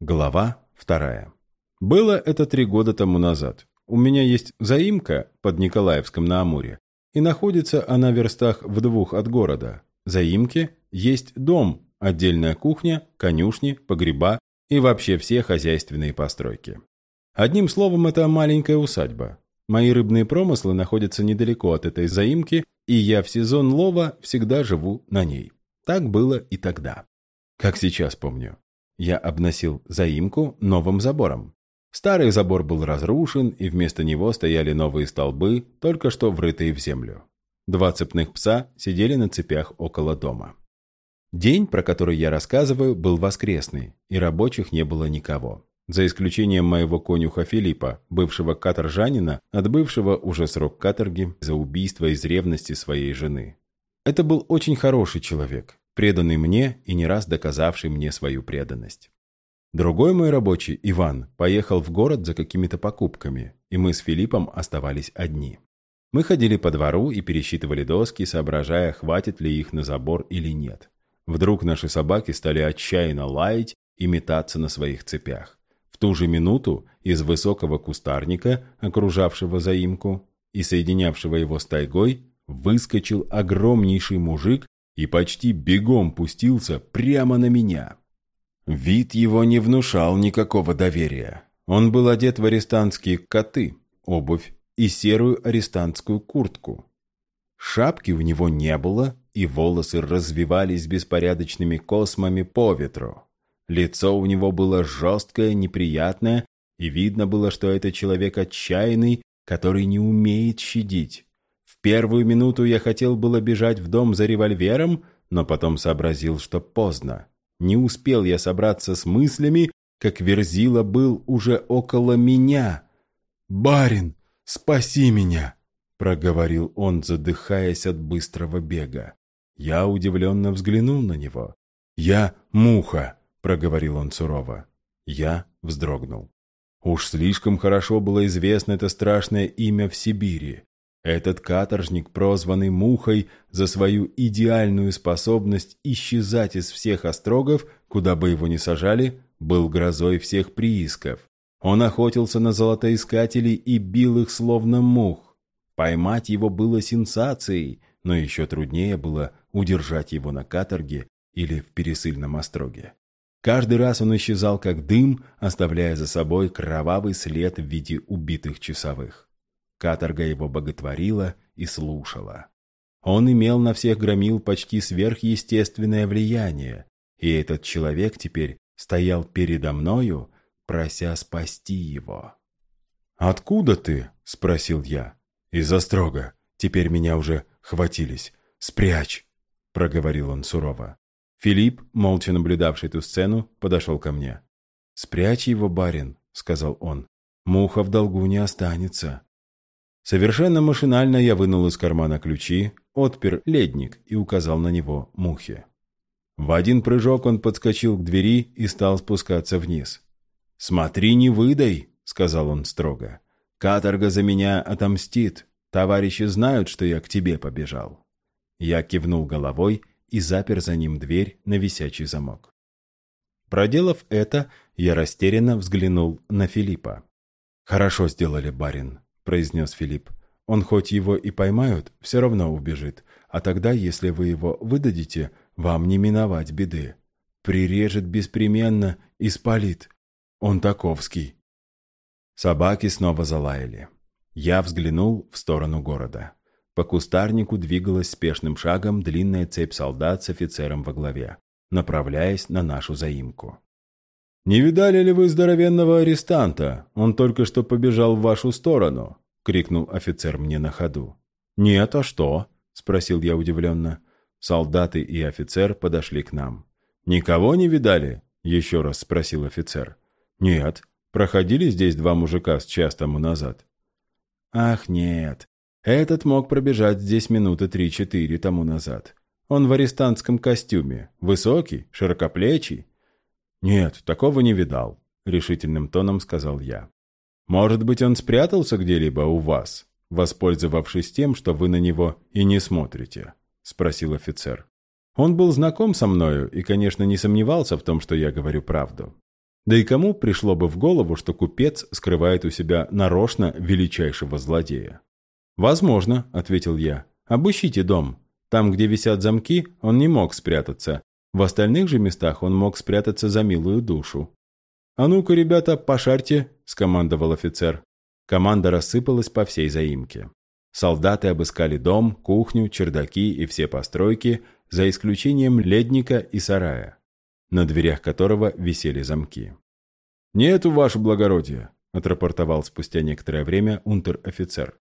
Глава вторая. Было это три года тому назад. У меня есть заимка под Николаевском на Амуре, и находится она в верстах в двух от города. Заимке есть дом, отдельная кухня, конюшни, погреба и вообще все хозяйственные постройки. Одним словом, это маленькая усадьба. Мои рыбные промыслы находятся недалеко от этой заимки, и я в сезон лова всегда живу на ней. Так было и тогда. Как сейчас помню. Я обносил заимку новым забором. Старый забор был разрушен, и вместо него стояли новые столбы, только что врытые в землю. Два цепных пса сидели на цепях около дома. День, про который я рассказываю, был воскресный, и рабочих не было никого. За исключением моего конюха Филиппа, бывшего каторжанина, отбывшего уже срок каторги за убийство из ревности своей жены. Это был очень хороший человек, преданный мне и не раз доказавший мне свою преданность. Другой мой рабочий, Иван, поехал в город за какими-то покупками, и мы с Филиппом оставались одни. Мы ходили по двору и пересчитывали доски, соображая, хватит ли их на забор или нет. Вдруг наши собаки стали отчаянно лаять и метаться на своих цепях. В ту же минуту из высокого кустарника, окружавшего заимку и соединявшего его с тайгой, выскочил огромнейший мужик и почти бегом пустился прямо на меня. Вид его не внушал никакого доверия. Он был одет в арестантские коты, обувь и серую арестантскую куртку. Шапки у него не было, и волосы развивались беспорядочными космами по ветру. Лицо у него было жесткое, неприятное, и видно было, что это человек отчаянный, который не умеет щадить первую минуту я хотел было бежать в дом за револьвером, но потом сообразил, что поздно. Не успел я собраться с мыслями, как Верзила был уже около меня. «Барин, спаси меня!» — проговорил он, задыхаясь от быстрого бега. Я удивленно взглянул на него. «Я муха!» — проговорил он сурово. Я вздрогнул. Уж слишком хорошо было известно это страшное имя в Сибири. Этот каторжник, прозванный Мухой за свою идеальную способность исчезать из всех острогов, куда бы его ни сажали, был грозой всех приисков. Он охотился на золотоискателей и бил их словно мух. Поймать его было сенсацией, но еще труднее было удержать его на каторге или в пересыльном остроге. Каждый раз он исчезал как дым, оставляя за собой кровавый след в виде убитых часовых. Каторга его боготворила и слушала. Он имел на всех громил почти сверхъестественное влияние, и этот человек теперь стоял передо мною, прося спасти его. «Откуда ты?» — спросил я. «Из-за строга. Теперь меня уже хватились. Спрячь!» — проговорил он сурово. Филипп, молча наблюдавший эту сцену, подошел ко мне. «Спрячь его, барин», — сказал он. «Муха в долгу не останется». Совершенно машинально я вынул из кармана ключи, отпер ледник и указал на него мухе. В один прыжок он подскочил к двери и стал спускаться вниз. «Смотри, не выдай!» — сказал он строго. «Каторга за меня отомстит. Товарищи знают, что я к тебе побежал». Я кивнул головой и запер за ним дверь на висячий замок. Проделав это, я растерянно взглянул на Филиппа. «Хорошо сделали, барин произнес Филипп. «Он хоть его и поймают, все равно убежит, а тогда, если вы его выдадите, вам не миновать беды. Прирежет беспременно и спалит. Он таковский». Собаки снова залаяли. Я взглянул в сторону города. По кустарнику двигалась спешным шагом длинная цепь солдат с офицером во главе, направляясь на нашу заимку. «Не видали ли вы здоровенного арестанта? Он только что побежал в вашу сторону», — крикнул офицер мне на ходу. «Нет, а что?» — спросил я удивленно. Солдаты и офицер подошли к нам. «Никого не видали?» — еще раз спросил офицер. «Нет, проходили здесь два мужика с час тому назад». «Ах, нет, этот мог пробежать здесь минуты три-четыре тому назад. Он в арестантском костюме, высокий, широкоплечий, «Нет, такого не видал», — решительным тоном сказал я. «Может быть, он спрятался где-либо у вас, воспользовавшись тем, что вы на него и не смотрите?» — спросил офицер. Он был знаком со мною и, конечно, не сомневался в том, что я говорю правду. Да и кому пришло бы в голову, что купец скрывает у себя нарочно величайшего злодея? «Возможно», — ответил я. «Обыщите дом. Там, где висят замки, он не мог спрятаться. В остальных же местах он мог спрятаться за милую душу». «А ну-ка, ребята, пошарьте», — скомандовал офицер. Команда рассыпалась по всей заимке. Солдаты обыскали дом, кухню, чердаки и все постройки, за исключением ледника и сарая на дверях которого висели замки. «Нету, ваше благородие», — отрапортовал спустя некоторое время унтер-офицер.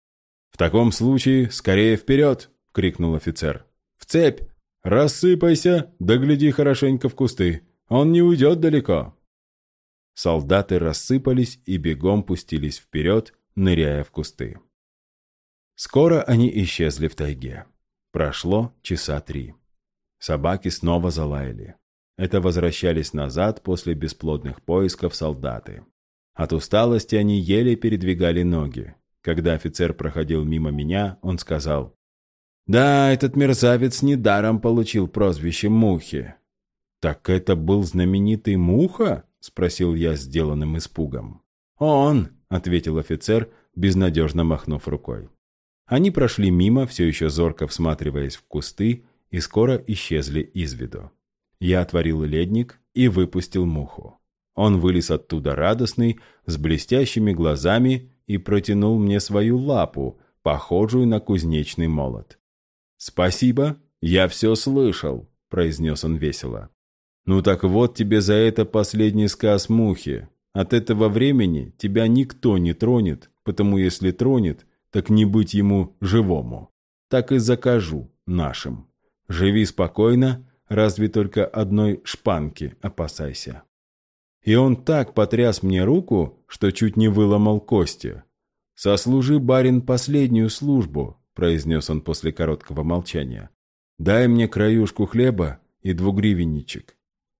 «В таком случае скорее вперед!» — крикнул офицер. «В цепь! Рассыпайся, да хорошенько в кусты. Он не уйдет далеко!» Солдаты рассыпались и бегом пустились вперед, ныряя в кусты. Скоро они исчезли в тайге. Прошло часа три. Собаки снова залаяли. Это возвращались назад после бесплодных поисков солдаты. От усталости они еле передвигали ноги. Когда офицер проходил мимо меня, он сказал, «Да, этот мерзавец недаром получил прозвище Мухи». «Так это был знаменитый Муха?» — спросил я сделанным испугом. «Он», — ответил офицер, безнадежно махнув рукой. Они прошли мимо, все еще зорко всматриваясь в кусты, и скоро исчезли из виду. Я отворил ледник и выпустил муху. Он вылез оттуда радостный, с блестящими глазами и протянул мне свою лапу, похожую на кузнечный молот. «Спасибо, я все слышал», — произнес он весело. «Ну так вот тебе за это последний сказ мухи. От этого времени тебя никто не тронет, потому если тронет, так не быть ему живому. Так и закажу нашим. Живи спокойно, разве только одной шпанки опасайся. И он так потряс мне руку, что чуть не выломал кости. «Сослужи, барин, последнюю службу», — произнес он после короткого молчания. «Дай мне краюшку хлеба и двугривенничек».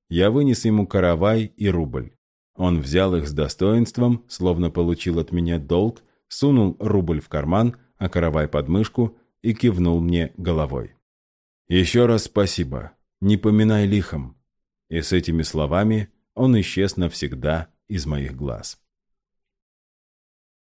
Я вынес ему каравай и рубль. Он взял их с достоинством, словно получил от меня долг, сунул рубль в карман, а каравай под мышку и кивнул мне головой. «Еще раз спасибо не поминай лихом». И с этими словами он исчез навсегда из моих глаз.